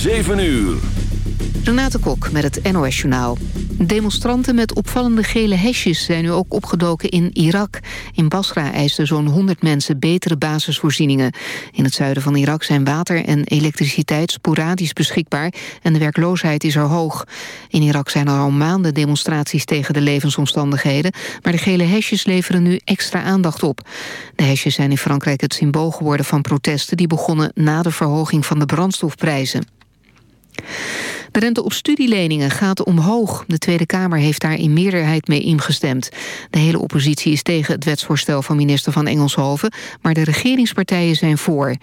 7 uur. Renate Kok met het NOS Journaal. Demonstranten met opvallende gele hesjes zijn nu ook opgedoken in Irak. In Basra eisten zo'n 100 mensen betere basisvoorzieningen. In het zuiden van Irak zijn water en elektriciteit sporadisch beschikbaar... en de werkloosheid is er hoog. In Irak zijn er al maanden demonstraties tegen de levensomstandigheden... maar de gele hesjes leveren nu extra aandacht op. De hesjes zijn in Frankrijk het symbool geworden van protesten... die begonnen na de verhoging van de brandstofprijzen. De rente op studieleningen gaat omhoog. De Tweede Kamer heeft daar in meerderheid mee ingestemd. De hele oppositie is tegen het wetsvoorstel van minister van Engelshoven... maar de regeringspartijen zijn voor.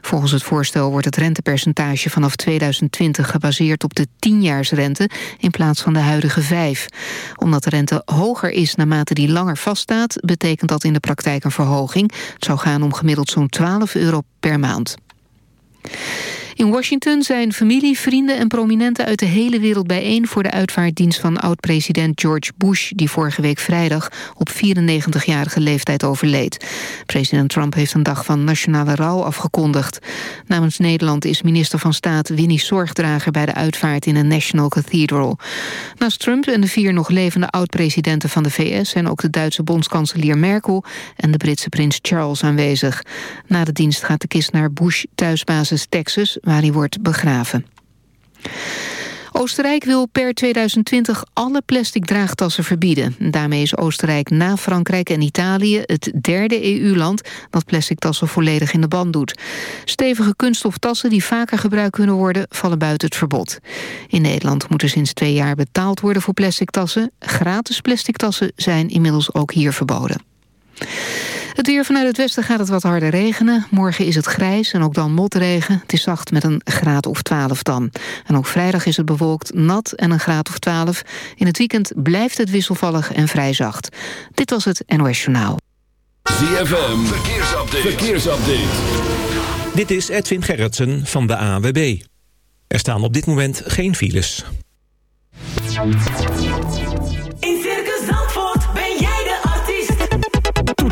Volgens het voorstel wordt het rentepercentage vanaf 2020 gebaseerd op de 10-jaarsrente... in plaats van de huidige 5. Omdat de rente hoger is naarmate die langer vaststaat... betekent dat in de praktijk een verhoging. Het zou gaan om gemiddeld zo'n 12 euro per maand. In Washington zijn familie, vrienden en prominenten uit de hele wereld bijeen... voor de uitvaartdienst van oud-president George Bush... die vorige week vrijdag op 94-jarige leeftijd overleed. President Trump heeft een dag van nationale rouw afgekondigd. Namens Nederland is minister van Staat Winnie Zorgdrager... bij de uitvaart in een National Cathedral. Naast Trump en de vier nog levende oud-presidenten van de VS... zijn ook de Duitse bondskanselier Merkel... en de Britse prins Charles aanwezig. Na de dienst gaat de kist naar Bush thuisbasis Texas waar hij wordt begraven. Oostenrijk wil per 2020 alle plastic draagtassen verbieden. Daarmee is Oostenrijk na Frankrijk en Italië het derde EU-land... dat plastic tassen volledig in de band doet. Stevige kunststoftassen die vaker gebruikt kunnen worden... vallen buiten het verbod. In Nederland moeten sinds twee jaar betaald worden voor plastic tassen. Gratis plastic tassen zijn inmiddels ook hier verboden. Het weer vanuit het westen gaat het wat harder regenen. Morgen is het grijs en ook dan motregen. Het is zacht met een graad of 12 dan. En ook vrijdag is het bewolkt, nat en een graad of 12. In het weekend blijft het wisselvallig en vrij zacht. Dit was het NOS Journaal. ZFM, verkeersupdate. verkeersupdate. Dit is Edwin Gerritsen van de AWB. Er staan op dit moment geen files.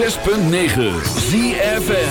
106.9 ZFM.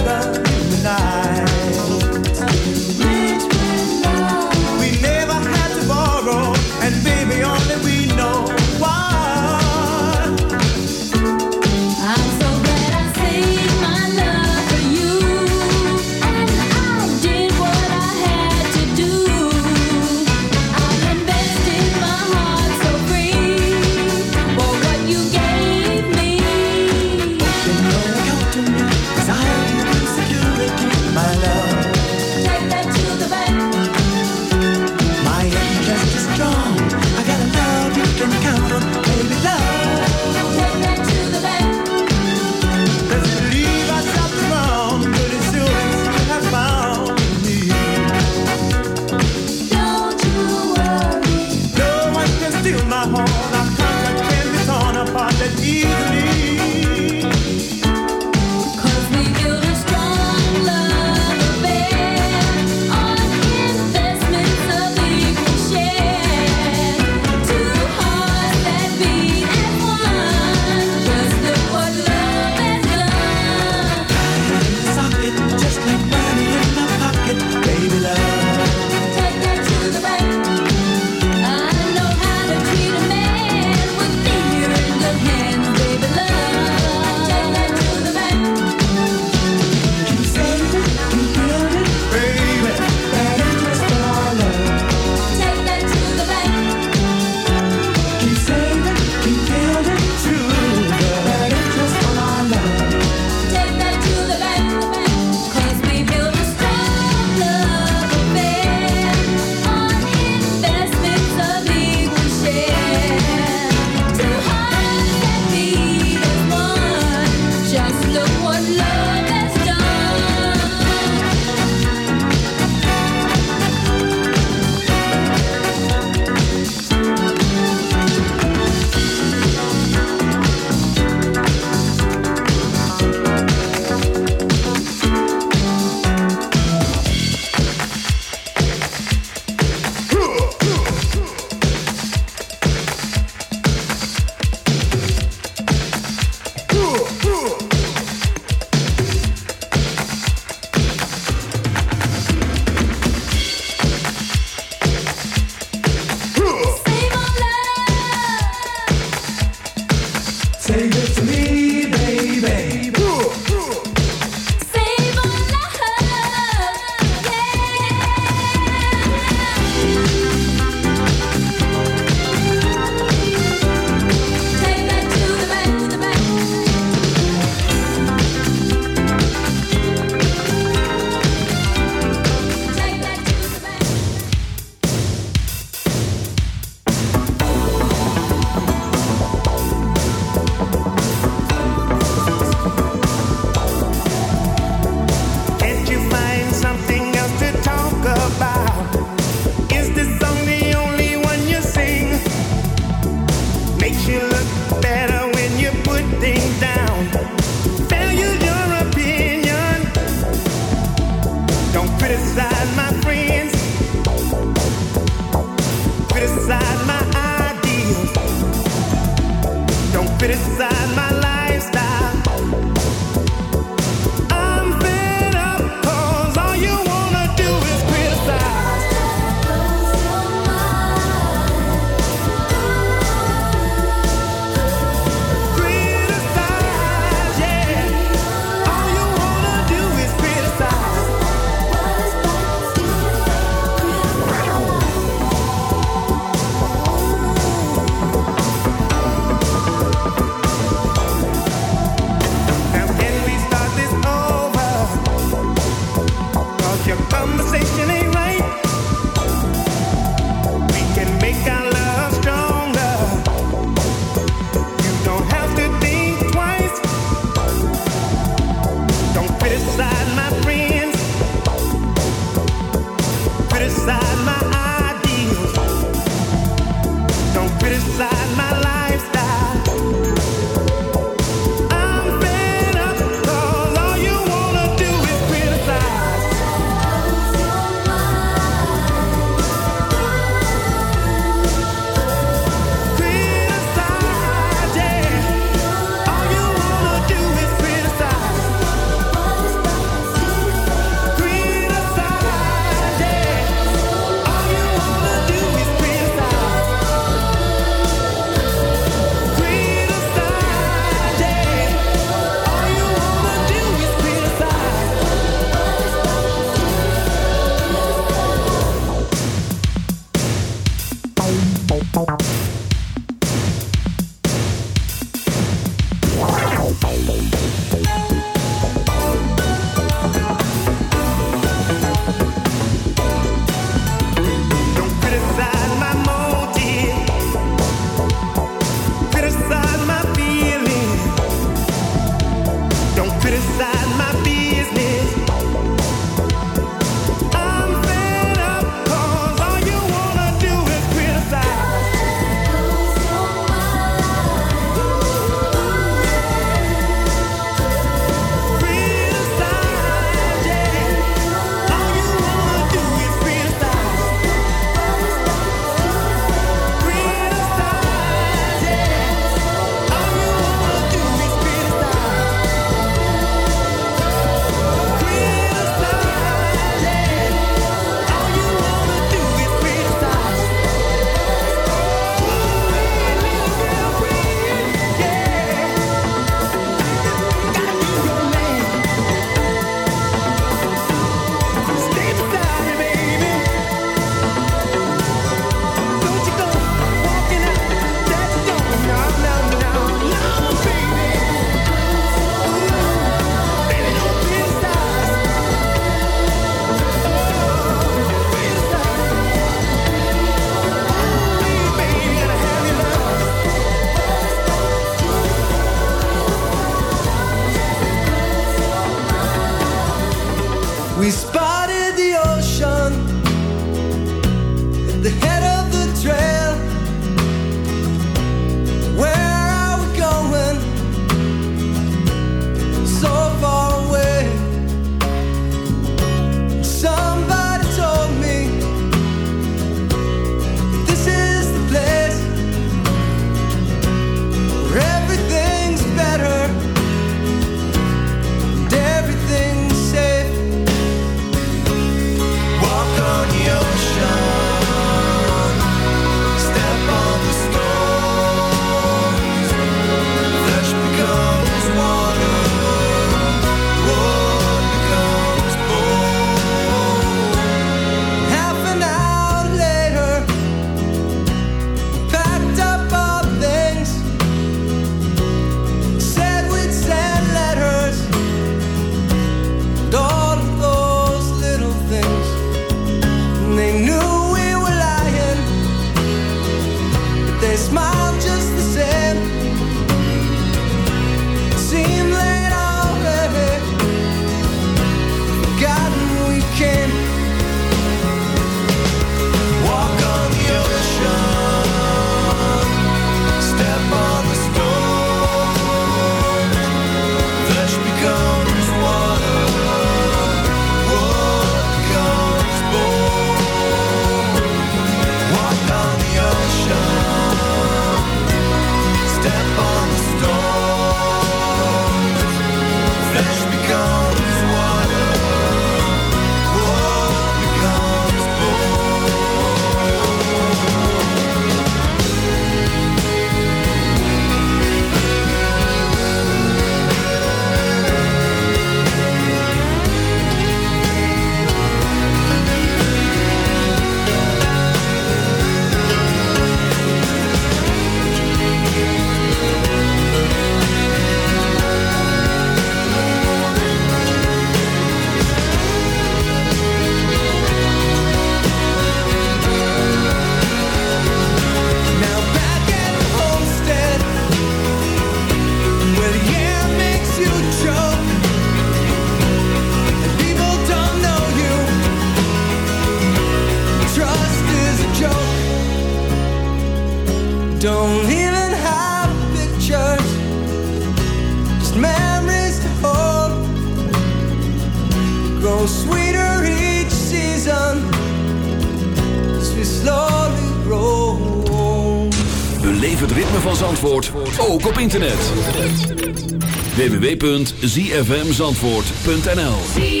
zfmzandvoort.nl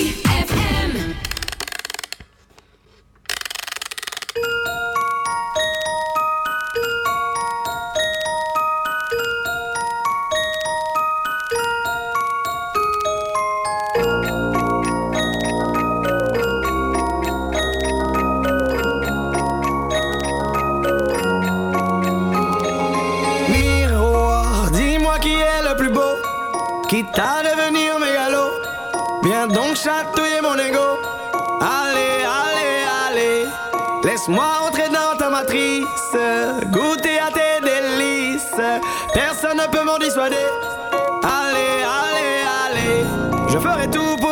Moi entrer dans ta matrice, goûter à tes délices. Personne ne peut m'en dissuader. Allez, allez, allez, je ferai tout pour.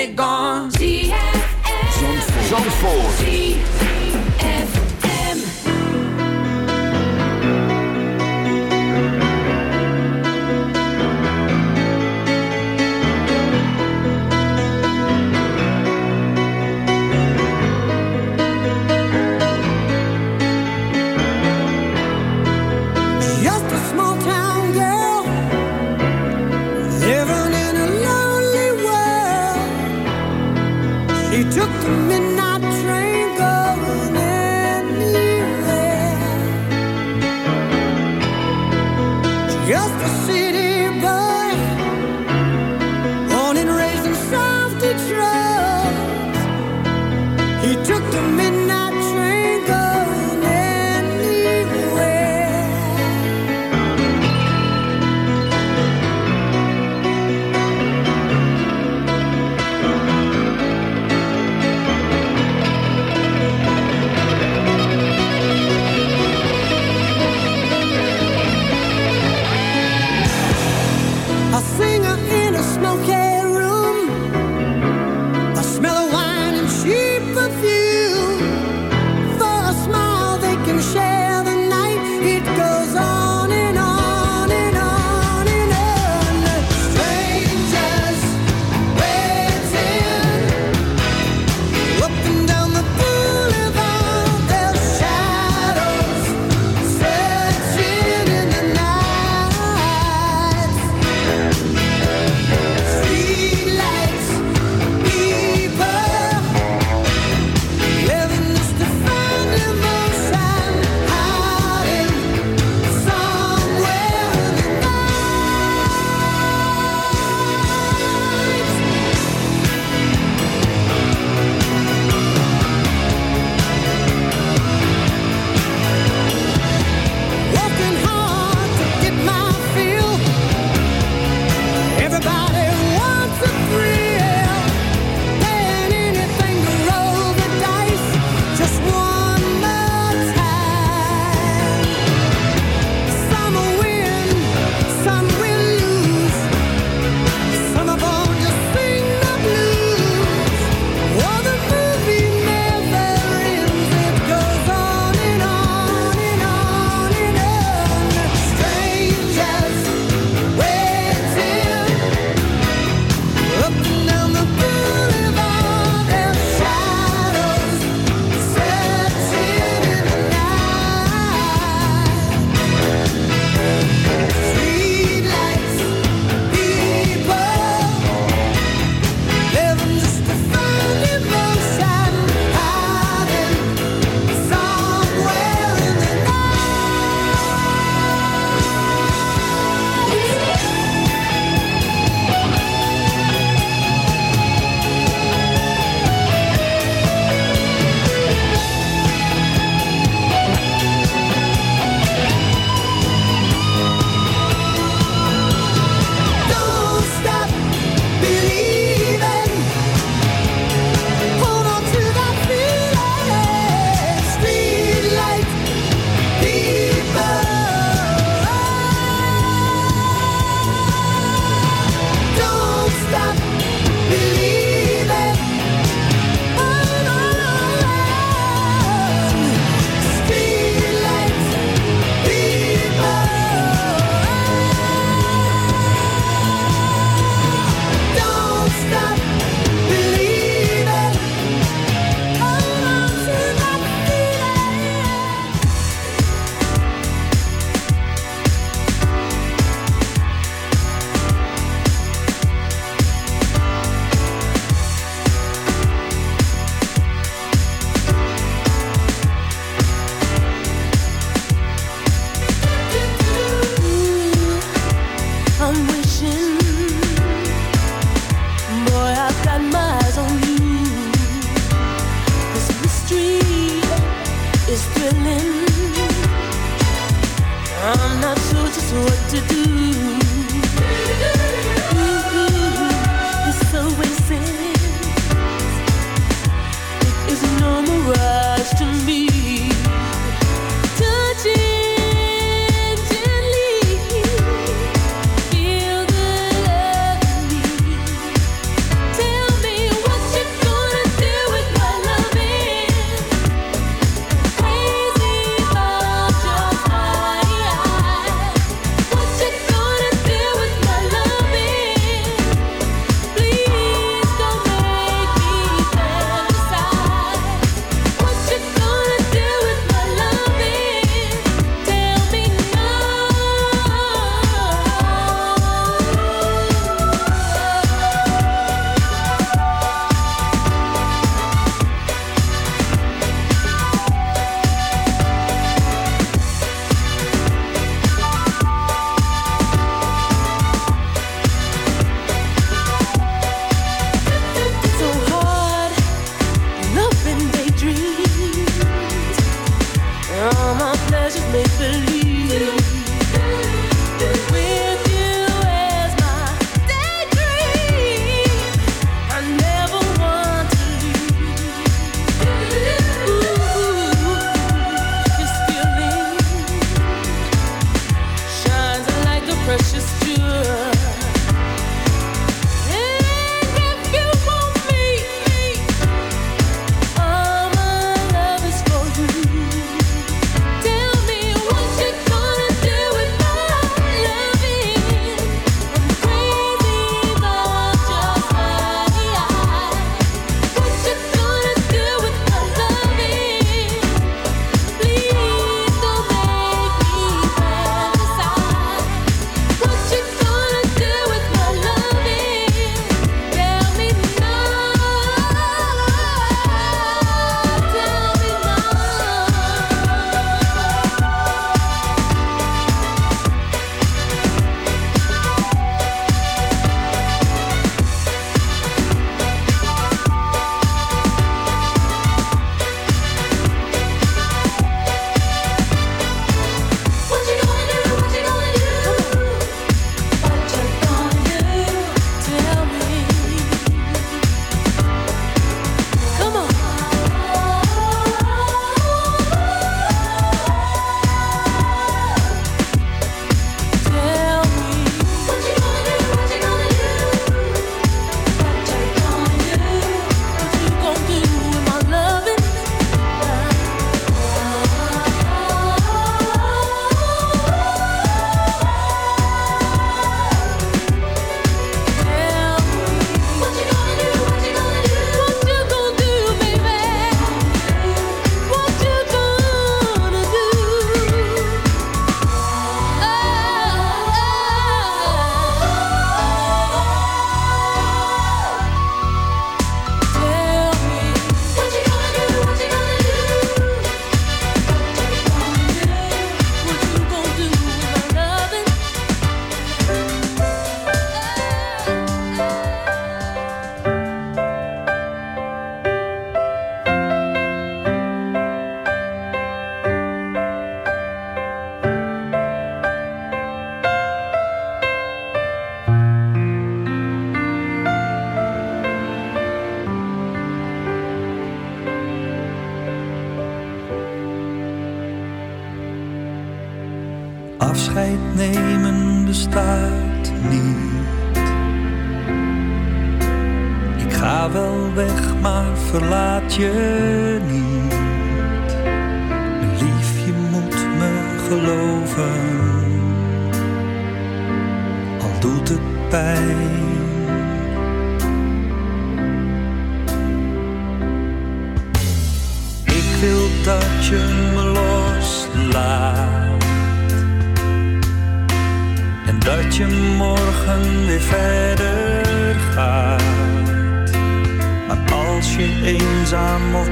it gone.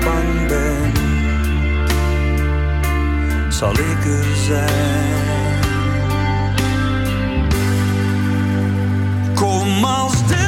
bang ben, zal ik er zijn. Kom als de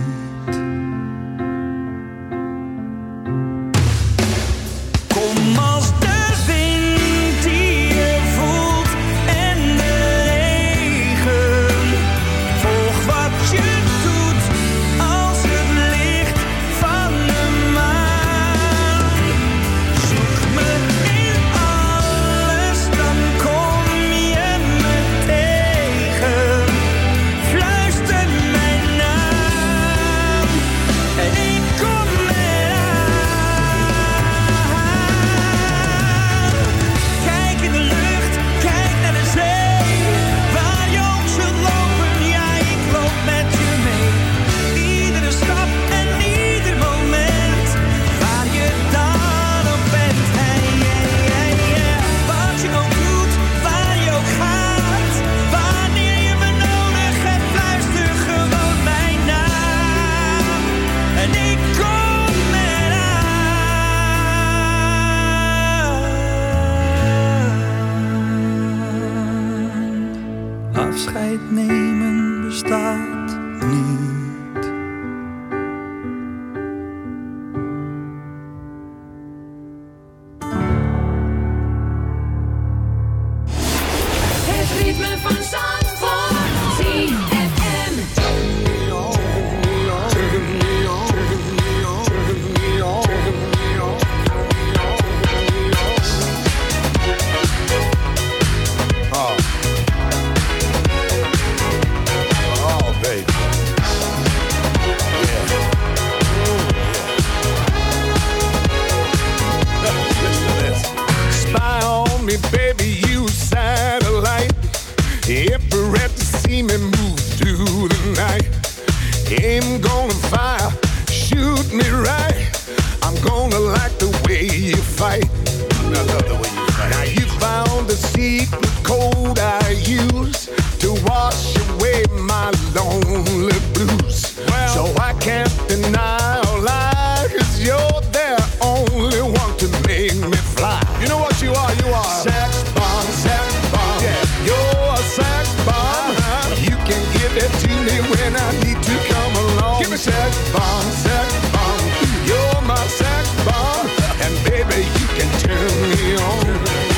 Need to come along. Give me sex bomb, sex bomb. You're my sex bomb, and baby you can turn me on.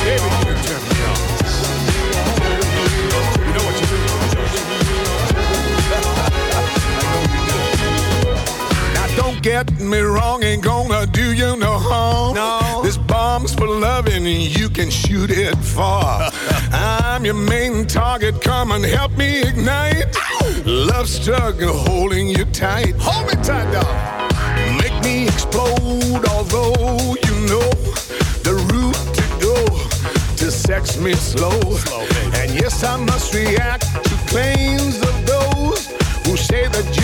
Baby you can turn me on. You know what you do. now don't get me wrong, ain't gonna do you no harm. No. This bomb's for loving, you can shoot it far. I'm your main target, come and help me ignite. Love struggle holding you tight. Hold me tight, dog. Make me explode, although you know the route to go to sex me slow. slow and yes, I must react to claims of those who say that you